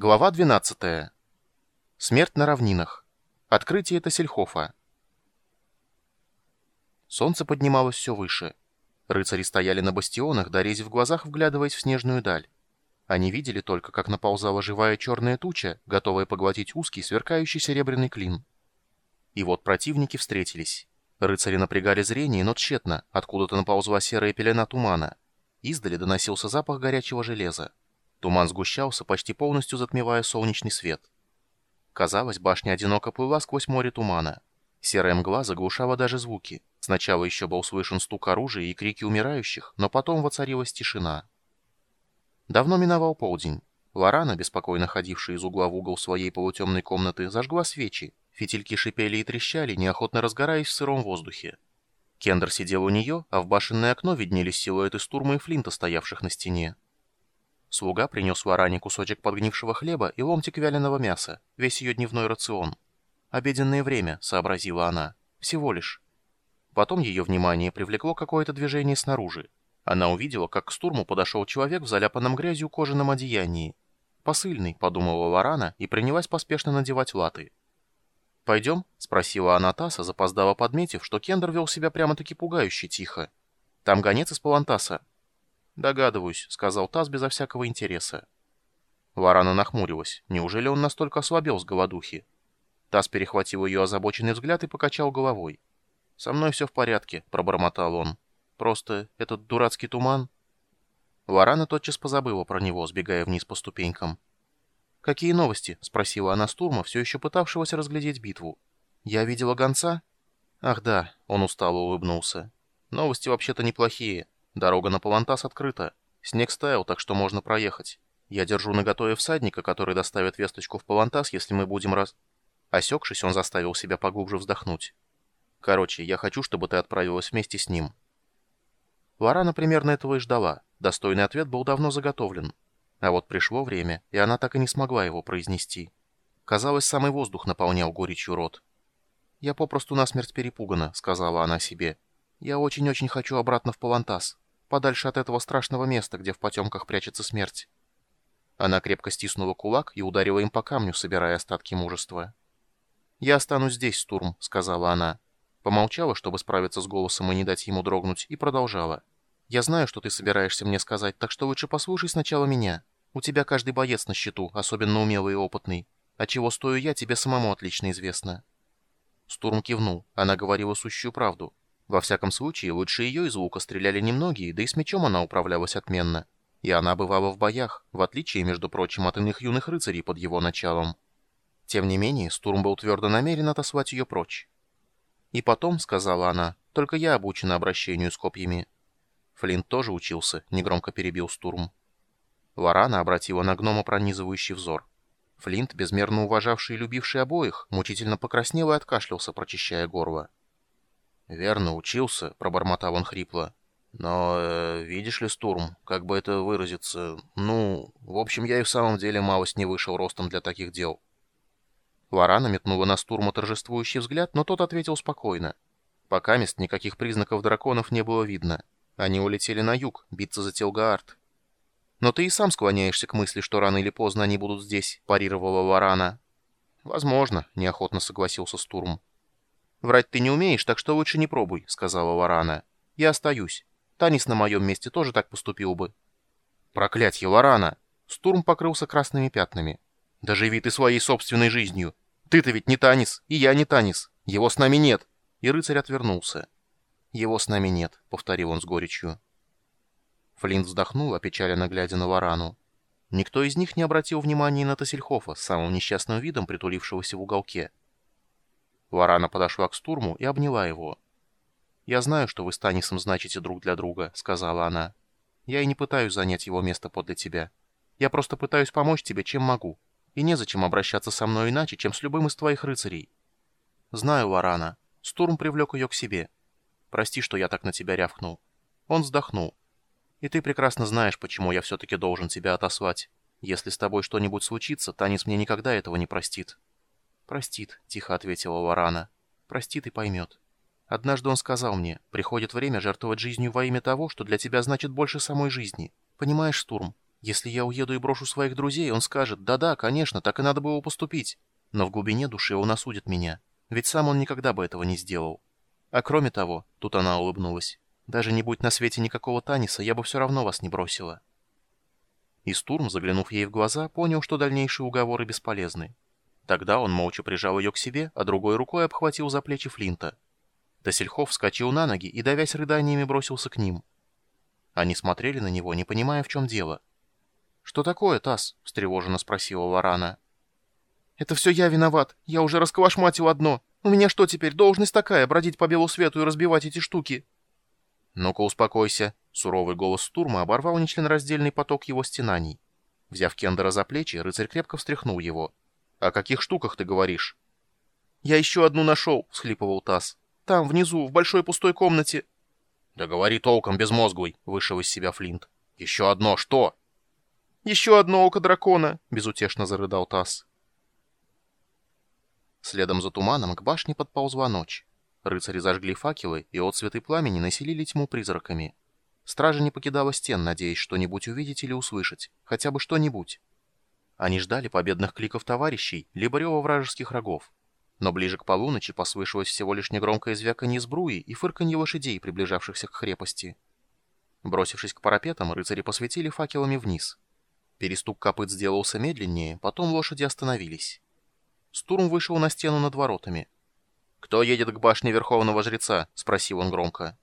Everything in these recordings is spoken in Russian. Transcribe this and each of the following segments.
Глава 12. Смерть на равнинах. Открытие Тассельхофа. Солнце поднималось все выше. Рыцари стояли на бастионах, дорезив в глазах, вглядываясь в снежную даль. Они видели только, как наползала живая черная туча, готовая поглотить узкий, сверкающий серебряный клин. И вот противники встретились. Рыцари напрягали зрение, но тщетно, откуда-то наползла серая пелена тумана. Издали доносился запах горячего железа. Туман сгущался, почти полностью затмевая солнечный свет. Казалось, башня одиноко плыла сквозь море тумана. Серая мгла заглушала даже звуки. Сначала еще был слышен стук оружия и крики умирающих, но потом воцарилась тишина. Давно миновал полдень. Лорана, беспокойно ходившая из угла в угол своей полутемной комнаты, зажгла свечи. Фитильки шипели и трещали, неохотно разгораясь в сыром воздухе. Кендер сидел у нее, а в башенное окно виднелись силуэты Стурма и Флинта, стоявших на стене. Слуга принес Варане кусочек подгнившего хлеба и ломтик вяленого мяса, весь ее дневной рацион. «Обеденное время», — сообразила она. «Всего лишь». Потом ее внимание привлекло какое-то движение снаружи. Она увидела, как к стурму подошел человек в заляпанном грязью кожаном одеянии. «Посыльный», — подумала Варана и принялась поспешно надевать латы. «Пойдем?» — спросила она Таса, запоздала подметив, что Кендер вел себя прямо-таки пугающе тихо. «Там гонец из Палантаса. «Догадываюсь», — сказал Таз безо всякого интереса. Варана нахмурилась. Неужели он настолько ослабел с голодухи? Таз перехватил ее озабоченный взгляд и покачал головой. «Со мной все в порядке», — пробормотал он. «Просто этот дурацкий туман...» Варана тотчас позабыла про него, сбегая вниз по ступенькам. «Какие новости?» — спросила она Стурма, все еще пытавшегося разглядеть битву. «Я видела гонца?» «Ах да», — он устало улыбнулся. «Новости вообще-то неплохие. Дорога на Палантас открыта. Снег стаял, так что можно проехать. Я держу наготове всадника, который доставит весточку в Палантас, если мы будем раз...» Осекшись, он заставил себя поглубже вздохнуть. «Короче, я хочу, чтобы ты отправилась вместе с ним». Лорана примерно этого и ждала. Достойный ответ был давно заготовлен. А вот пришло время, и она так и не смогла его произнести. Казалось, самый воздух наполнял горечью рот. «Я попросту насмерть перепугана», — сказала она себе. «Я очень-очень хочу обратно в Палантас» подальше от этого страшного места, где в потемках прячется смерть. Она крепко стиснула кулак и ударила им по камню, собирая остатки мужества. «Я останусь здесь, Стурм», — сказала она. Помолчала, чтобы справиться с голосом и не дать ему дрогнуть, и продолжала. «Я знаю, что ты собираешься мне сказать, так что лучше послушай сначала меня. У тебя каждый боец на счету, особенно умелый и опытный. А чего стою я, тебе самому отлично известно». Стурм кивнул. Она говорила сущую правду. Во всяком случае, лучше ее из лука стреляли немногие, да и с мечом она управлялась отменно. И она бывала в боях, в отличие, между прочим, от иных юных рыцарей под его началом. Тем не менее, Стурм был твердо намерен отослать ее прочь. «И потом», — сказала она, — «только я обучена обращению с копьями». Флинт тоже учился, негромко перебил Стурм. Лорана обратила на гнома пронизывающий взор. Флинт, безмерно уважавший и любивший обоих, мучительно покраснел и откашлялся, прочищая горло. «Верно, учился», — пробормотал он хрипло. «Но, э, видишь ли, Стурм, как бы это выразиться... Ну, в общем, я и в самом деле малость не вышел ростом для таких дел». Лорана метнула на Стурма торжествующий взгляд, но тот ответил спокойно. Пока мест никаких признаков драконов не было видно. Они улетели на юг, биться за Телгаард. «Но ты и сам склоняешься к мысли, что рано или поздно они будут здесь», — парировала Лорана. «Возможно», — неохотно согласился Стурм. «Врать ты не умеешь, так что лучше не пробуй», — сказала Варана. «Я остаюсь. Танис на моем месте тоже так поступил бы». «Проклятье, Варана!» Стурм покрылся красными пятнами. «Да живи ты своей собственной жизнью! Ты-то ведь не Танис, и я не Танис. Его с нами нет!» И рыцарь отвернулся. «Его с нами нет», — повторил он с горечью. Флинт вздохнул, опечаленно глядя на Варану. Никто из них не обратил внимания на Тассельхофа с самым несчастным видом, притулившегося в уголке. Варана подошла к Стурму и обняла его. «Я знаю, что вы с Танисом значите друг для друга», — сказала она. «Я и не пытаюсь занять его место подле тебя. Я просто пытаюсь помочь тебе, чем могу. И незачем обращаться со мной иначе, чем с любым из твоих рыцарей». «Знаю, Варана. Стурм привлек ее к себе. Прости, что я так на тебя рявкнул». Он вздохнул. «И ты прекрасно знаешь, почему я все-таки должен тебя отослать. Если с тобой что-нибудь случится, Танис мне никогда этого не простит». «Простит», — тихо ответила Варана. «Простит и поймет. Однажды он сказал мне, приходит время жертвовать жизнью во имя того, что для тебя значит больше самой жизни. Понимаешь, Стурм? Если я уеду и брошу своих друзей, он скажет, да-да, конечно, так и надо было поступить. Но в глубине души он осудит меня, ведь сам он никогда бы этого не сделал. А кроме того, тут она улыбнулась, даже не будь на свете никакого Таниса, я бы все равно вас не бросила. И Стурм, заглянув ей в глаза, понял, что дальнейшие уговоры бесполезны. Тогда он молча прижал ее к себе, а другой рукой обхватил за плечи Флинта. Тасельхов вскочил на ноги и, давясь рыданиями, бросился к ним. Они смотрели на него, не понимая, в чем дело. «Что такое, Тасс?» — встревоженно спросила Лорана. «Это все я виноват. Я уже расколошматил одно. У меня что теперь, должность такая, бродить по белу свету и разбивать эти штуки?» «Ну-ка, успокойся», — суровый голос Стурма оборвал нечленораздельный поток его стенаний. Взяв Кендера за плечи, рыцарь крепко встряхнул его. «О каких штуках ты говоришь?» «Я еще одну нашел», — всхлипывал Тасс. «Там, внизу, в большой пустой комнате». «Да говори толком, безмозглый», — вышел из себя Флинт. «Еще одно что?» «Еще одно око дракона!» — безутешно зарыдал Тасс. Следом за туманом к башне подползла ночь. Рыцари зажгли факелы, и отцветы пламени населили тьму призраками. Стража не покидала стен, надеясь что-нибудь увидеть или услышать, хотя бы что-нибудь. Они ждали победных кликов товарищей, либо рева вражеских рогов. Но ближе к полуночи послышалось всего лишь негромкое звяканье сбруи и фырканье лошадей, приближавшихся к крепости. Бросившись к парапетам, рыцари посветили факелами вниз. Перестук копыт сделался медленнее, потом лошади остановились. Стурм вышел на стену над воротами. «Кто едет к башне Верховного Жреца?» — спросил он громко.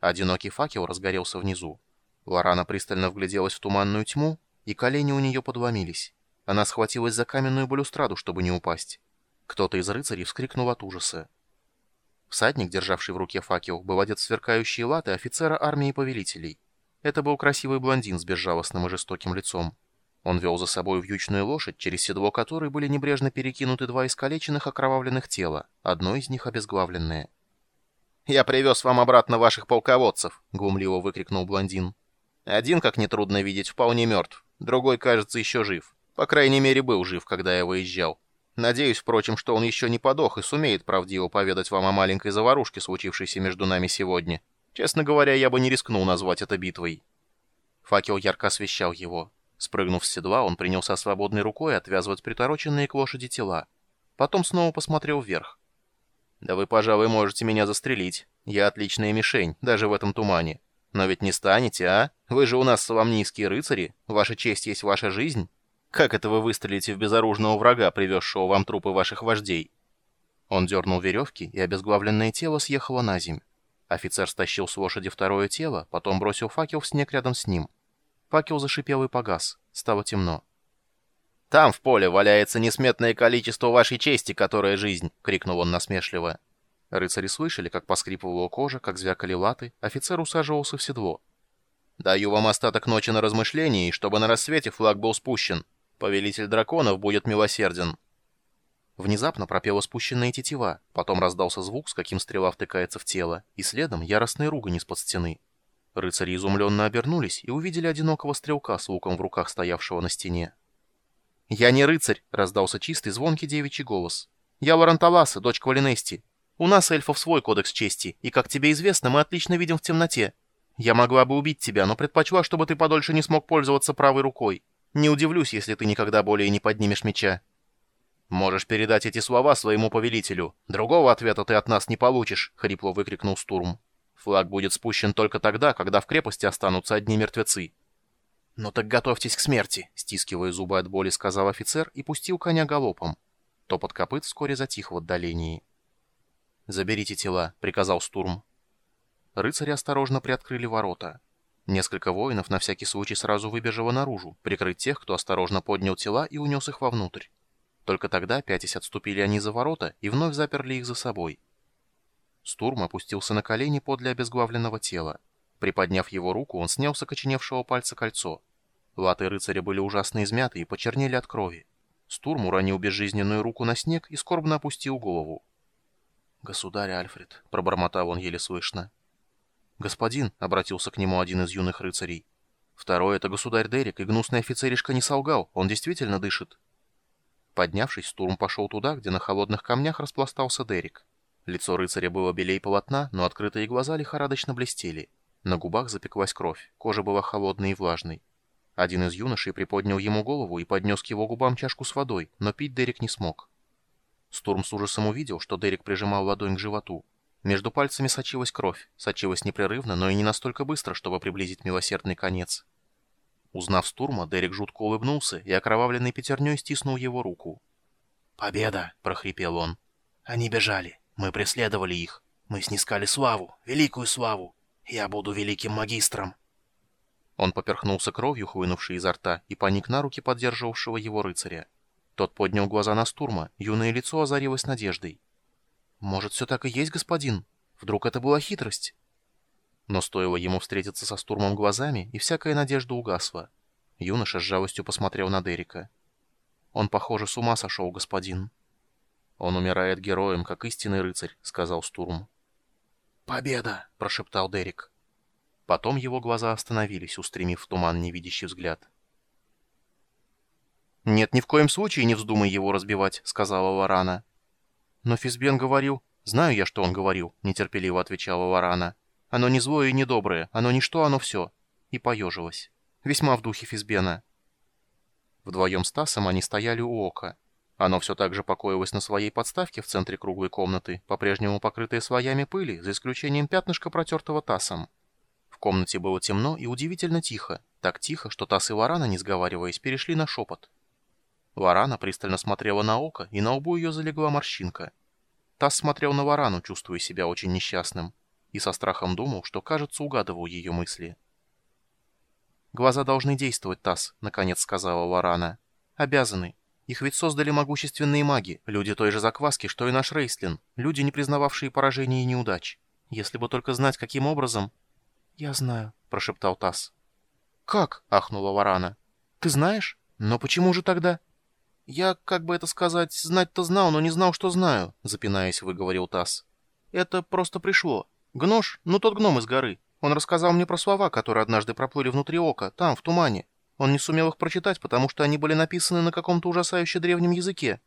Одинокий факел разгорелся внизу. Лорана пристально вгляделась в туманную тьму, и колени у нее подломились. Она схватилась за каменную балюстраду, чтобы не упасть. Кто-то из рыцарей вскрикнул от ужаса. Всадник, державший в руке факел, был одет в сверкающие латы офицера армии повелителей. Это был красивый блондин с безжалостным и жестоким лицом. Он вел за собой вьючную лошадь, через седло которой были небрежно перекинуты два искалеченных окровавленных тела, одно из них обезглавленное. «Я привез вам обратно ваших полководцев!» — глумливо выкрикнул блондин. «Один, как нетрудно видеть, вполне мертв, другой, кажется, еще жив. По крайней мере, был жив, когда я выезжал. Надеюсь, впрочем, что он еще не подох и сумеет правдиво поведать вам о маленькой заварушке, случившейся между нами сегодня». Честно говоря, я бы не рискнул назвать это битвой. Факел ярко освещал его. Спрыгнув с седла, он принялся свободной рукой отвязывать притороченные к лошади тела. Потом снова посмотрел вверх. «Да вы, пожалуй, можете меня застрелить. Я отличная мишень, даже в этом тумане. Но ведь не станете, а? Вы же у нас соломнийские рыцари. Ваша честь есть ваша жизнь. Как это вы выстрелите в безоружного врага, привезшего вам трупы ваших вождей?» Он дернул веревки, и обезглавленное тело съехало на земь. Офицер стащил с лошади второе тело, потом бросил факел в снег рядом с ним. Факел зашипел и погас. Стало темно. «Там, в поле, валяется несметное количество вашей чести, которая жизнь!» — крикнул он насмешливо. Рыцари слышали, как поскрипывала кожа, как звякали латы. Офицер усаживался в седло. «Даю вам остаток ночи на размышление, и чтобы на рассвете флаг был спущен. Повелитель драконов будет милосерден». Внезапно пропела спущенная тетива, потом раздался звук, с каким стрела втыкается в тело, и следом яростная ругань из-под стены. Рыцари изумленно обернулись и увидели одинокого стрелка с луком в руках стоявшего на стене. «Я не рыцарь!» — раздался чистый звонкий девичий голос. «Я Лоранталаса, дочь Квалинести. У нас, эльфов, свой кодекс чести, и, как тебе известно, мы отлично видим в темноте. Я могла бы убить тебя, но предпочла, чтобы ты подольше не смог пользоваться правой рукой. Не удивлюсь, если ты никогда более не поднимешь меча». «Можешь передать эти слова своему повелителю. Другого ответа ты от нас не получишь», — хрипло выкрикнул Стурм. «Флаг будет спущен только тогда, когда в крепости останутся одни мертвецы». «Ну так готовьтесь к смерти», — стискивая зубы от боли, сказал офицер и пустил коня галопом. Топот копыт вскоре затих в отдалении. «Заберите тела», — приказал Стурм. Рыцари осторожно приоткрыли ворота. Несколько воинов на всякий случай сразу выбежало наружу, прикрыть тех, кто осторожно поднял тела и унес их вовнутрь. Только тогда, пятясь, отступили они за ворота и вновь заперли их за собой. Стурм опустился на колени подле обезглавленного тела. Приподняв его руку, он снял с окоченевшего пальца кольцо. Латы рыцаря были ужасно измяты и почернели от крови. Стурм уронил безжизненную руку на снег и скорбно опустил голову. «Государь Альфред», — пробормотал он еле слышно. «Господин», — обратился к нему один из юных рыцарей. «Второй — это государь Дерек, и гнусный офицеришка не солгал, он действительно дышит». Поднявшись, Стурм пошел туда, где на холодных камнях распластался Дерек. Лицо рыцаря было белей полотна, но открытые глаза лихорадочно блестели. На губах запеклась кровь, кожа была холодной и влажной. Один из юношей приподнял ему голову и поднес к его губам чашку с водой, но пить Дерек не смог. Стурм с ужасом увидел, что Дерек прижимал ладонь к животу. Между пальцами сочилась кровь, сочилась непрерывно, но и не настолько быстро, чтобы приблизить милосердный конец. Узнав Стурма, Дерек жутко улыбнулся и окровавленной пятерней стиснул его руку. «Победа!» — прохрипел он. «Они бежали. Мы преследовали их. Мы снискали славу, великую славу. Я буду великим магистром». Он поперхнулся кровью, хлынувшей изо рта, и поник на руки поддерживавшего его рыцаря. Тот поднял глаза на Стурма, юное лицо озарилось надеждой. «Может, все так и есть, господин? Вдруг это была хитрость?» Но стоило ему встретиться со Стурмом глазами, и всякая надежда угасла. Юноша с жалостью посмотрел на Дерека. «Он, похоже, с ума сошел, господин». «Он умирает героем, как истинный рыцарь», — сказал Стурм. «Победа!» — прошептал Дерек. Потом его глаза остановились, устремив в туман невидящий взгляд. «Нет, ни в коем случае не вздумай его разбивать», — сказала Варана. «Но Физбен говорил...» «Знаю я, что он говорил», — нетерпеливо отвечала Варана. «Оно не злое и не доброе, оно ничто, оно все». И поежилась. Весьма в духе Физбена. Вдвоем с Тасом они стояли у ока. Оно все так же покоилось на своей подставке в центре круглой комнаты, по-прежнему покрытое слоями пыли, за исключением пятнышка, протертого Тасом. В комнате было темно и удивительно тихо. Так тихо, что Тас и Варана, не сговариваясь, перешли на шепот. Варана пристально смотрела на око, и на лбу ее залегла морщинка. Тасс смотрел на Варану, чувствуя себя очень несчастным, и со страхом думал, что, кажется, угадывал ее мысли. «Глаза должны действовать, Тасс», — наконец сказала Варана. «Обязаны. Их ведь создали могущественные маги, люди той же закваски, что и наш Рейслин, люди, не признававшие поражений и неудач. Если бы только знать, каким образом...» «Я знаю», — прошептал Тасс. «Как?» — ахнула Варана. «Ты знаешь? Но почему же тогда...» «Я, как бы это сказать, знать-то знал, но не знал, что знаю», — запинаясь, выговорил Тасс. «Это просто пришло. Гнош, ну тот гном из горы. Он рассказал мне про слова, которые однажды проплыли внутри ока, там, в тумане. Он не сумел их прочитать, потому что они были написаны на каком-то ужасающе древнем языке.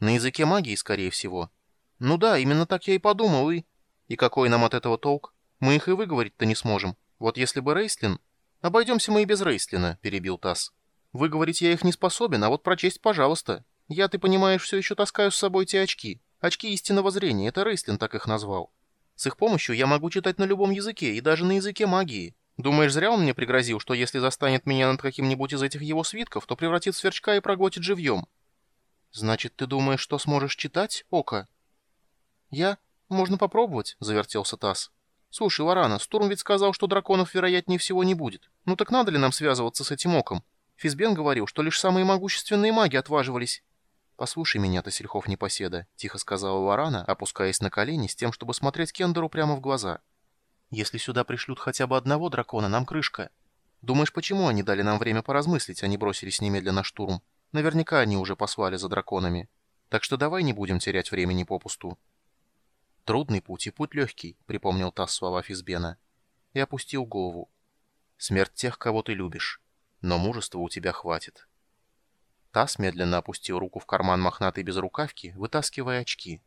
На языке магии, скорее всего. Ну да, именно так я и подумал, и... И какой нам от этого толк? Мы их и выговорить-то не сможем. Вот если бы Рейслин... Обойдемся мы и без Рейслина, перебил Тасс. Выговорить я их не способен, а вот прочесть, пожалуйста. Я, ты понимаешь, все еще таскаю с собой те очки. Очки истинного зрения, это Рейслин так их назвал. С их помощью я могу читать на любом языке, и даже на языке магии. Думаешь, зря он мне пригрозил, что если застанет меня над каким-нибудь из этих его свитков, то превратит в сверчка и проглотит живьем? Значит, ты думаешь, что сможешь читать, Ока? Я? Можно попробовать, завертелся Тасс. Слушай, Варана, Стурм ведь сказал, что драконов вероятнее всего не будет. Ну так надо ли нам связываться с этим Оком? Физбен говорил, что лишь самые могущественные маги отваживались. «Послушай меня, Тасельхов непоседа», — тихо сказала Варана, опускаясь на колени с тем, чтобы смотреть Кендеру прямо в глаза. «Если сюда пришлют хотя бы одного дракона, нам крышка. Думаешь, почему они дали нам время поразмыслить, а не бросились немедленно на штурм? Наверняка они уже послали за драконами. Так что давай не будем терять времени попусту». «Трудный путь и путь легкий», — припомнил Тасс слова Физбена. И опустил голову. «Смерть тех, кого ты любишь» но мужества у тебя хватит. Тасс медленно опустил руку в карман мохнатой безрукавки, вытаскивая очки.